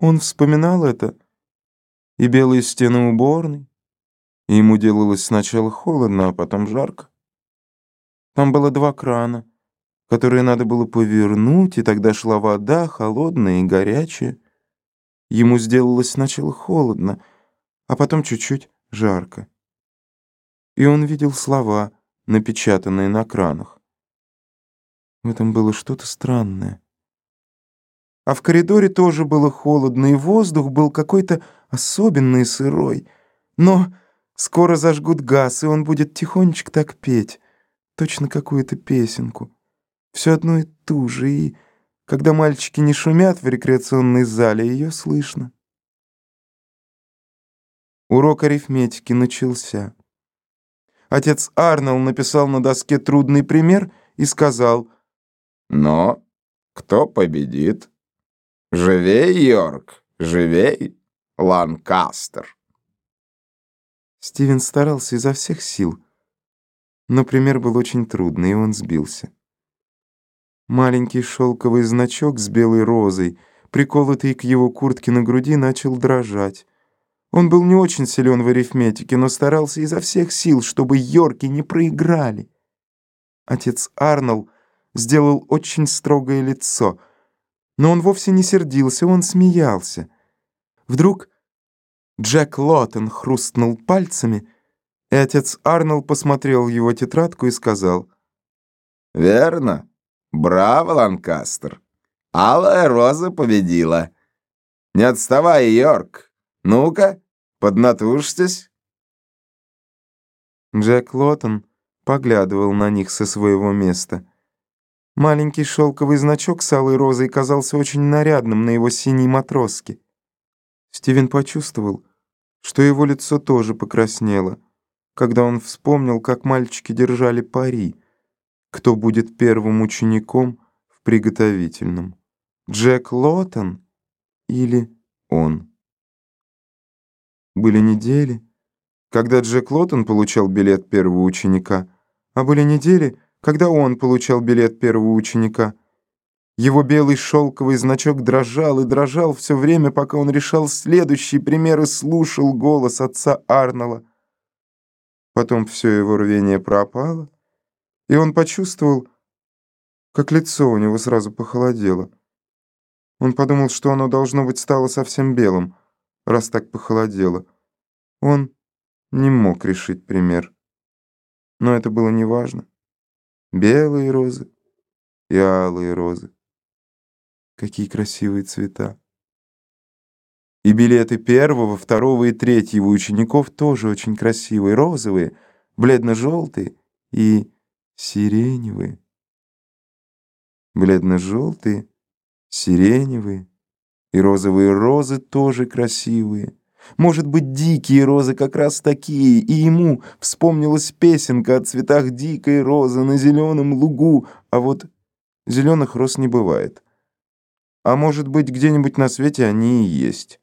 Он вспоминал это, и белые стены уборной, и ему делалось сначала холодно, а потом жарко. Там было два крана, которые надо было повернуть, и тогда шла вода, холодная и горячая. Ему сделалось сначала холодно, а потом чуть-чуть жарко. И он видел слова, напечатанные на кранах. В этом было что-то странное. А в коридоре тоже было холодно, и воздух был какой-то особенный сырой. Но скоро зажгут газ, и он будет тихонечко так петь, точно какую-то песенку. Все одно и ту же, и когда мальчики не шумят в рекреационной зале, ее слышно. Урок арифметики начался. Отец Арнелл написал на доске трудный пример и сказал «Но кто победит?» Живей, Йорк, живей, Ланкастер. Стивен старался изо всех сил, но пример был очень трудный, и он сбился. Маленький шелковый значок с белой розой, приколотый к его куртке на груди, начал дрожать. Он был не очень силен в арифметике, но старался изо всех сил, чтобы Йорки не проиграли. Отец Арнольд сделал очень строгое лицо — но он вовсе не сердился, он смеялся. Вдруг Джек Лоттен хрустнул пальцами, и отец Арнольд посмотрел его тетрадку и сказал. «Верно. Браво, Ланкастер. Алая роза победила. Не отставай, Йорк. Ну-ка, поднатужьтесь». Джек Лоттен поглядывал на них со своего места. Маленький шелковый значок с алой розой казался очень нарядным на его синей матроске. Стивен почувствовал, что его лицо тоже покраснело, когда он вспомнил, как мальчики держали пари, кто будет первым учеником в приготовительном. Джек Лоттон или он? Были недели, когда Джек Лоттон получал билет первого ученика, а были недели, когда он получал билет первого ученика. Его белый шелковый значок дрожал и дрожал все время, пока он решал следующий пример и слушал голос отца Арнольда. Потом все его рвение пропало, и он почувствовал, как лицо у него сразу похолодело. Он подумал, что оно, должно быть, стало совсем белым, раз так похолодело. Он не мог решить пример. Но это было неважно белые розы и алые розы. Какие красивые цвета. И билеты первого, второго и третьего учеников тоже очень красивые, розовые, бледно-желтые и сиреневые. Бледно-желтые, сиреневые и розовые розы тоже красивые. Может быть, дикие розы как раз такие, и ему вспомнилась песенка о цветах дикой розы на зеленом лугу, а вот зеленых роз не бывает. А может быть, где-нибудь на свете они и есть.